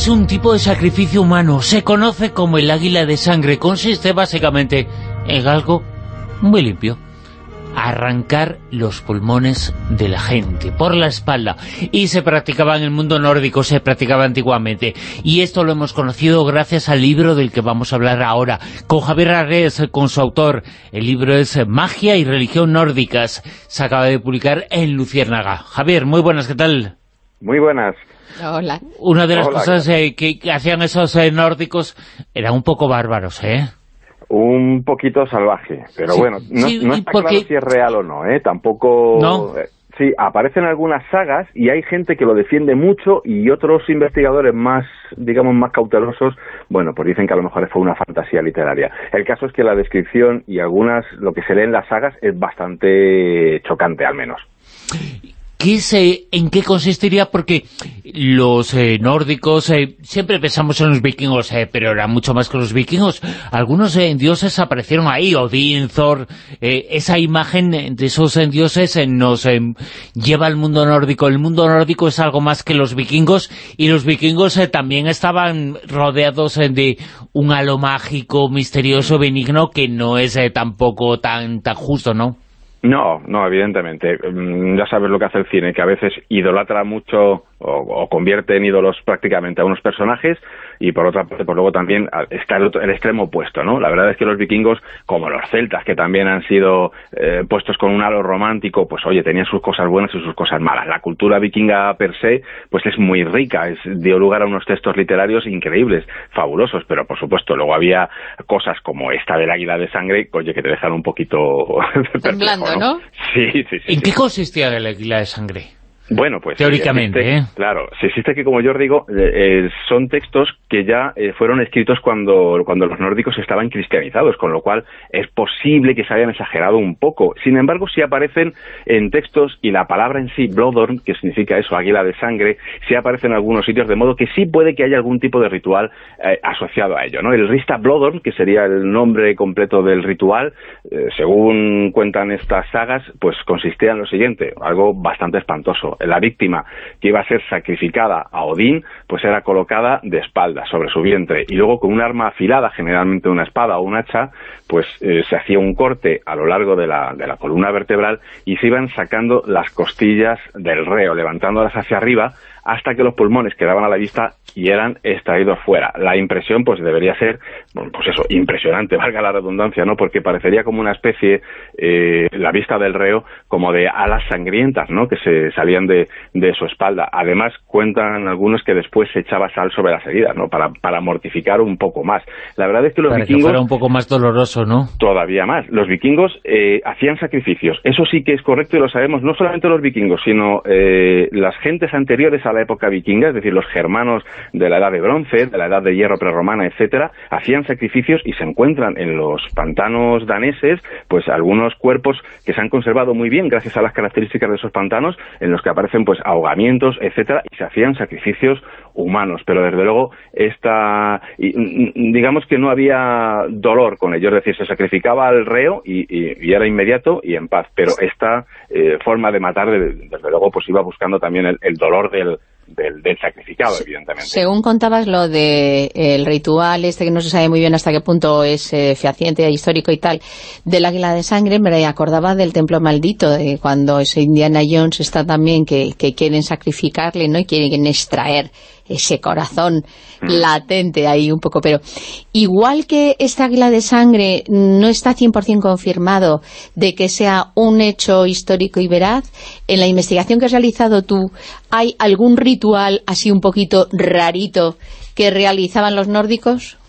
es un tipo de sacrificio humano. Se conoce como el águila de sangre. Consiste básicamente en algo muy limpio. Arrancar los pulmones de la gente por la espalda. Y se practicaba en el mundo nórdico, se practicaba antiguamente. Y esto lo hemos conocido gracias al libro del que vamos a hablar ahora con Javier Arres, con su autor. El libro es Magia y Religión Nórdicas. Se acaba de publicar en Luciérnaga. Javier, muy buenas, ¿qué tal? Muy buenas Hola. Una de las cosas eh, que, hacían esos eh, nórdicos eran un poco bárbaros, ¿eh? un poquito salvaje, pero bueno, no, está claro si es real o no, ¿eh? Tampoco... ¿No? Eh, sí, aparecen algunas sagas y hay gente que lo defiende mucho y otros investigadores más, digamos, más cautelosos, bueno, pues dicen que a lo mejor fue una fantasía literaria. El caso es que la descripción y algunas, lo que se lee en las sagas es bastante chocante, al menos. ¿Qué ¿En qué consistiría? Porque los eh, nórdicos, eh, siempre pensamos en los vikingos, eh, pero era mucho más que los vikingos. Algunos dioses aparecieron ahí, Odín, Thor, esa imagen de esos dioses nos lleva al mundo nórdico. El mundo nórdico es algo más que los vikingos, y los vikingos también estaban rodeados de un halo mágico, misterioso, benigno, que no es tampoco tan, tan justo, ¿no? No, no, evidentemente. Mm, ya sabes lo que hace el cine, que a veces idolatra mucho o, convierte en ídolos prácticamente a unos personajes y por otra parte, pues luego también está el, extremo opuesto, ¿no? La verdad es que los vikingos, como los celtas, que también han sido eh, puestos con un halo romántico, pues oye, tenían sus cosas buenas y sus cosas malas. La cultura vikinga per se, pues es muy rica, es, dio lugar a unos textos literarios increíbles, fabulosos, pero por supuesto luego había cosas como esta del águila de sangre, oye, que te dejan un poquito... Temblando, ¿no? Sí, sí, sí. ¿En qué consistía el águila de sangre? Bueno, pues... Teóricamente, ¿eh? Claro, se existe que, como yo os digo, eh, eh, son textos que ya eh, fueron escritos cuando, cuando los nórdicos estaban cristianizados, con lo cual es posible que se hayan exagerado un poco. Sin embargo, sí aparecen en textos, y la palabra en sí, Bloodhorn, que significa eso, águila de sangre, sí aparece en algunos sitios, de modo que sí puede que haya algún tipo de ritual asociado a ello, ¿no? El Rista Bloodhorn, que sería el nombre completo del ritual, según cuentan estas sagas, pues consistía en lo siguiente, algo bastante espantoso la víctima que iba a ser sacrificada a Odín, pues era colocada de espaldas sobre su vientre. Y luego con un arma afilada, generalmente una espada o un hacha, pues eh, se hacía un corte a lo largo de la, de la columna vertebral y se iban sacando las costillas del reo, levantándolas hacia arriba hasta que los pulmones quedaban a la vista y eran extraídos fuera. La impresión pues debería ser, pues eso, impresionante, valga la redundancia, ¿no? Porque parecería como una especie, eh, la vista del reo, como de alas sangrientas, ¿no? Que se salían de, de, su espalda. Además, cuentan algunos que después se echaba sal sobre las heridas, ¿no? Para, para mortificar un poco más. La verdad es que los vikingos... que fuera un poco más doloroso, ¿no? Todavía más. Los vikingos eh, hacían sacrificios. Eso sí que es correcto y lo sabemos no solamente los vikingos, sino eh, las gentes anteriores a la época vikinga, es decir, los germanos de la edad de bronce, de la edad de hierro prerromana, etcétera, hacían sacrificios y se encuentran en los pantanos daneses, pues algunos cuerpos que se han conservado muy bien gracias a las características de esos pantanos, en los que aparecen pues ahogamientos, etcétera, y se hacían sacrificios humanos, pero desde luego esta digamos que no había dolor con ello, es decir, se sacrificaba al reo y, era inmediato y en paz, pero esta eh, forma de matar desde luego pues iba buscando también el dolor del, del, sacrificado, evidentemente. Según contabas lo de el ritual este que no se sabe muy bien hasta qué punto es eh, fehaciente, histórico y tal, del águila de sangre, me acordaba del templo maldito, de cuando ese Indiana Jones está también, que, que quieren sacrificarle, ¿no? Y quieren extraer ese corazón mm. latente ahí un poco, pero igual que esta águila de sangre no está 100% confirmado de que sea un hecho histórico y veraz, en la investigación que has realizado tú, ¿hay algún ritual así un poquito rarito que realizaban los nórdicos?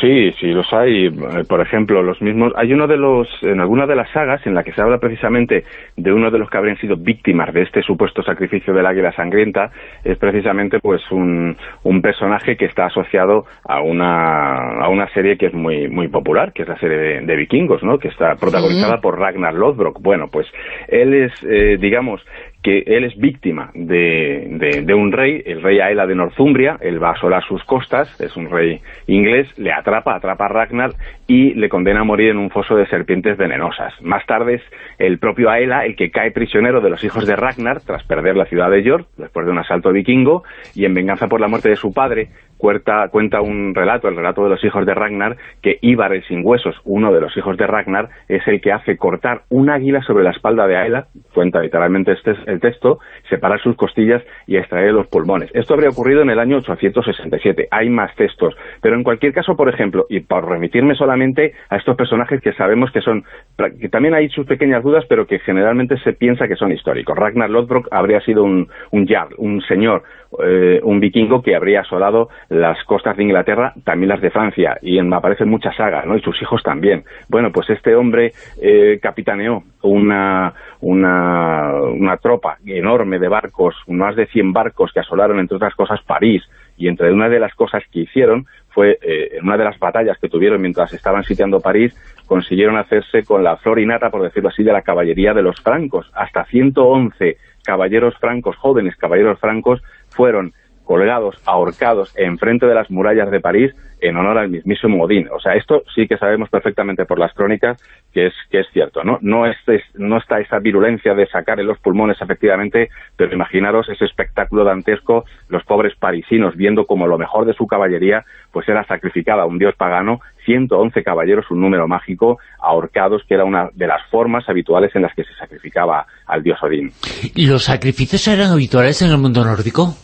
Sí, sí, los hay. Eh, por ejemplo, los mismos... Hay uno de los... En alguna de las sagas en la que se habla precisamente de uno de los que habrían sido víctimas de este supuesto sacrificio del águila sangrienta, es precisamente pues un, un personaje que está asociado a una, a una serie que es muy muy popular, que es la serie de, vikingos, ¿no? Que está protagonizada por Ragnar Lothbrok. Bueno, pues él es, eh, digamos, que él es víctima de, de, un rey, el rey Aela de Northumbria, él va a asolar sus costas, es un rey inglés, le atrapa, atrapa a Ragnar y le condena a morir en un foso de serpientes venenosas. Más tarde es el propio Aela el que cae prisionero de los hijos de Ragnar tras perder la ciudad de York después de un asalto vikingo y en venganza por la muerte de su padre cuenta, cuenta un relato, el relato de los hijos de Ragnar, que Ibar el sin huesos, uno de los hijos de Ragnar, es el que hace cortar un águila sobre la espalda de Aela, cuenta literalmente este el texto, separar sus costillas y extraer los pulmones. Esto habría ocurrido en el año 867. Hay más textos, pero en cualquier caso, por ejemplo, y por remitirme solamente a estos personajes que sabemos que son, que también hay sus pequeñas dudas, pero que generalmente se piensa que son históricos. Ragnar Lodbrok habría sido un, un jarl, un señor, eh, un vikingo que habría asolado las costas de Inglaterra, también las de Francia, y en, me aparecen muchas sagas, ¿no? y sus hijos también. Bueno, pues este hombre eh, capitaneó una, una, una tropa enorme de barcos, más de 100 barcos que asolaron, entre otras cosas, París, y entre una de las cosas que hicieron fue, eh, en una de las batallas que tuvieron mientras estaban sitiando París, consiguieron hacerse con la flor por decirlo así, de la caballería de los francos. Hasta 111 caballeros francos, jóvenes caballeros francos, fueron colgados, ahorcados enfrente de las murallas de París en honor al mismísimo Odín. O sea, esto sí que sabemos perfectamente por las crónicas que es, que es cierto, ¿no? No, es, no está esa virulencia de sacar en los pulmones, efectivamente, pero imaginaros ese espectáculo dantesco, los pobres parisinos viendo como lo mejor de su caballería pues era sacrificada a un dios pagano, 111 caballeros, un número mágico, ahorcados, que era una de las formas habituales en las que se sacrificaba al dios Odín. ¿Los sacrificios eran habituales en el mundo nórdico?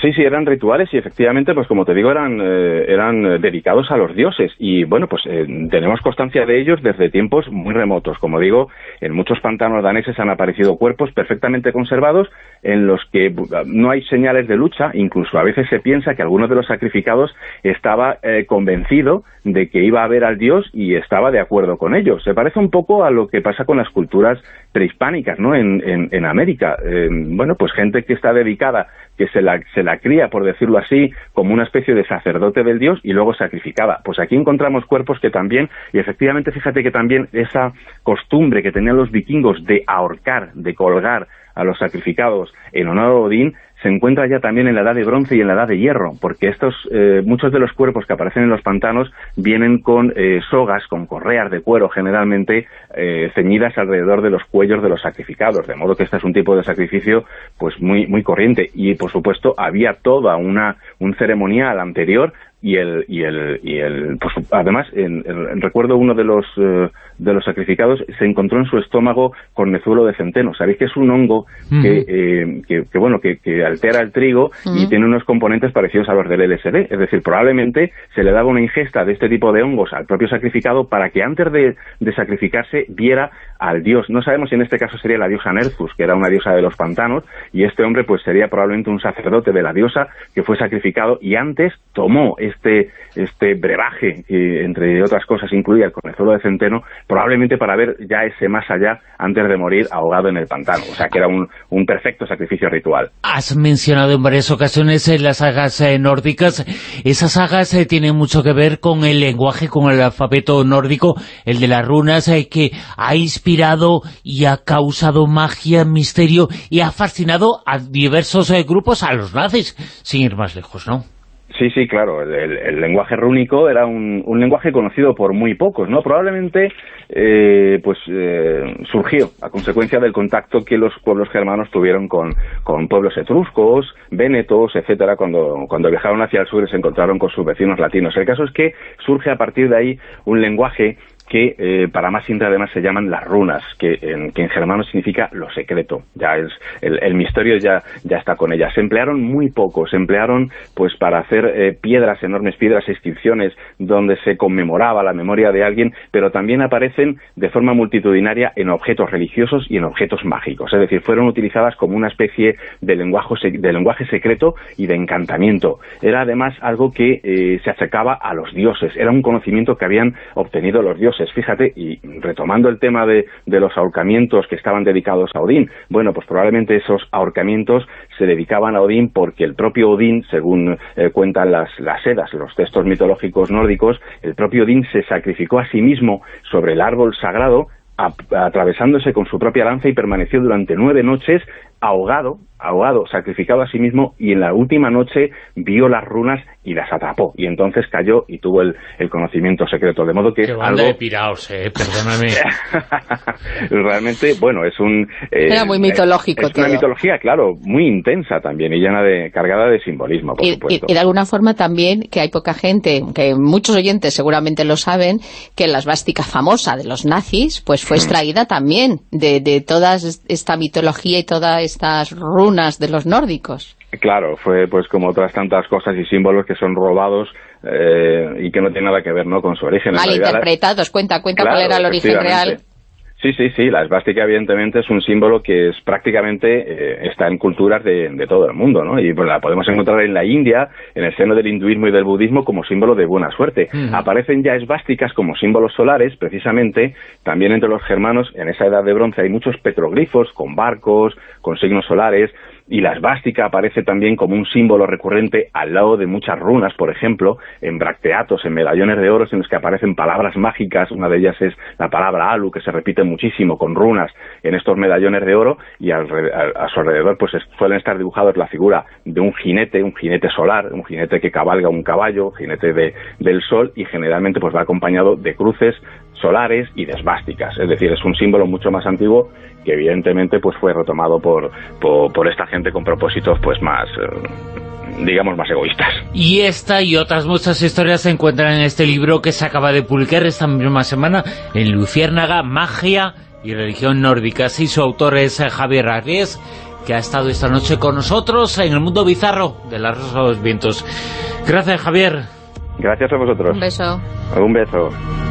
Sí, sí, eran rituales y efectivamente, pues como te digo, eran, eh, eran eh, dedicados a los dioses. Y bueno, pues eh, tenemos constancia de ellos desde tiempos muy remotos. Como digo, en muchos pantanos daneses han aparecido cuerpos perfectamente conservados en los que no hay señales de lucha. Incluso a veces se piensa que alguno de los sacrificados estaba convencido de que iba a ver al dios y estaba de acuerdo con ello. Se parece un poco a lo que pasa con las culturas prehispánicas, ¿no?, en, en, en América. bueno, pues gente que está dedicada, que se la, se la cría, por decirlo así, como una especie de sacerdote del dios y luego sacrificaba. Pues aquí encontramos cuerpos que también, y efectivamente fíjate que también esa costumbre que tenían los vikingos de ahorcar, de colgar a los sacrificados. En honor a Odín, se encuentra ya también en la edad de bronce y en la edad de hierro, porque estos eh, muchos de los cuerpos que aparecen en los pantanos vienen con eh, sogas, con correas de cuero generalmente eh, ceñidas alrededor de los cuellos de los sacrificados, de modo que este es un tipo de sacrificio pues muy muy corriente. Y por supuesto había toda una un ceremonial anterior y el y el y el pues, además en, recuerdo uno de los eh, de los sacrificados se encontró en su estómago cornezuelo de centeno. Sabéis que es un hongo que, eh, que, bueno que, altera el trigo y tiene unos componentes parecidos a los del LSD es decir probablemente se le daba una ingesta de este tipo de hongos al propio sacrificado para que antes de, de sacrificarse viera al dios. No sabemos si en este caso sería la diosa Nerzus que era una diosa de los pantanos y este hombre pues sería probablemente un sacerdote de la diosa que fue sacrificado y antes tomó este, este brebaje, que entre otras cosas incluía el cornezuelo de centeno, probablemente para ver ya ese más allá antes de morir ahogado en el pantano. O sea, que era un, un perfecto sacrificio ritual. Has mencionado en varias ocasiones en las sagas eh, nórdicas. Esas sagas eh, tienen mucho que ver con el lenguaje, con el alfabeto nórdico, el de las runas, eh, que ha inspirado y ha causado magia, misterio y ha fascinado a diversos grupos, a los nazis, sin ir más lejos, ¿no? Sí, sí, claro. El, lenguaje rúnico era un, lenguaje conocido por muy pocos, ¿no? Probablemente, eh, pues, eh, surgió a consecuencia del contacto que los pueblos germanos tuvieron con, con pueblos etruscos, vénetos, etcétera, cuando, cuando viajaron hacia el sur y se encontraron con sus vecinos latinos. El caso es que surge a partir de ahí un lenguaje que eh, para más siempre además se llaman las runas, que en, que en germano significa lo secreto, ya es el, misterio ya, ya está con ellas. Se emplearon muy poco, se emplearon pues para hacer eh, piedras, enormes piedras, inscripciones donde se conmemoraba la memoria de alguien, pero también aparecen de forma multitudinaria en objetos religiosos y en objetos mágicos, es decir, fueron utilizadas como una especie de lenguaje, de lenguaje secreto y de encantamiento. Era además algo que eh, se acercaba a los dioses, era un conocimiento que habían obtenido los dioses Fíjate, y retomando el tema de, los ahorcamientos que estaban dedicados a Odín, bueno, pues probablemente esos ahorcamientos se dedicaban a Odín porque el propio Odín, según eh, cuentan las, las sedas, los textos mitológicos nórdicos, el propio Odín se sacrificó a sí mismo sobre el árbol sagrado atravesándose con su propia lanza y permaneció durante nueve noches ahogado, ahogado, sacrificado a sí mismo y en la última noche vio las runas y las atrapó y entonces cayó y tuvo el, conocimiento secreto, de modo que Qué es algo... de piraos, eh, perdóname. Realmente, bueno, es un... Eh, Era muy mitológico Es una mitología, claro, muy intensa también y llena de, cargada de simbolismo, por supuesto. Y, de alguna forma también, que hay poca gente, que muchos oyentes seguramente lo saben, que la esvástica famosa de los nazis, pues fue extraída también de, de toda esta mitología y toda estas runas de los nórdicos. Claro, fue pues como otras tantas cosas y símbolos que son robados eh, y que no tienen nada que ver ¿no? con su origen. Mal interpretados, cuenta, cuenta cuál era el origen real. Sí, sí, sí, la esvástica evidentemente es un símbolo que es prácticamente eh, está en culturas de, todo el mundo, ¿no? Y pues, la podemos encontrar en la India, en el seno del hinduismo y del budismo como símbolo de buena suerte. Aparecen ya esvásticas como símbolos solares, precisamente, también entre los germanos, en esa edad de bronce hay muchos petroglifos con barcos, con signos solares, y la esvástica aparece también como un símbolo recurrente al lado de muchas runas, por ejemplo, en bracteatos, en medallones de oro en los que aparecen palabras mágicas, una de ellas es la palabra alu, que se repite muchísimo con runas en estos medallones de oro, y a, su alrededor pues suelen estar dibujados la figura de un jinete, un jinete solar, un jinete que cabalga un caballo, jinete de, del sol, y generalmente pues va acompañado de cruces solares y de esvásticas, es decir, es un símbolo mucho más antiguo que evidentemente pues fue retomado por, por, esta gente con propósitos pues más eh, digamos más egoístas. Y esta y otras muchas historias se encuentran en este libro que se acaba de publicar esta misma semana en Luciérnaga, Magia y Religión Nórdica. Y su autor es eh, Javier Arries, que ha estado esta noche con nosotros en el mundo bizarro de las Rosas de los Vientos. Gracias, Javier. Gracias a vosotros. Un beso. Un beso.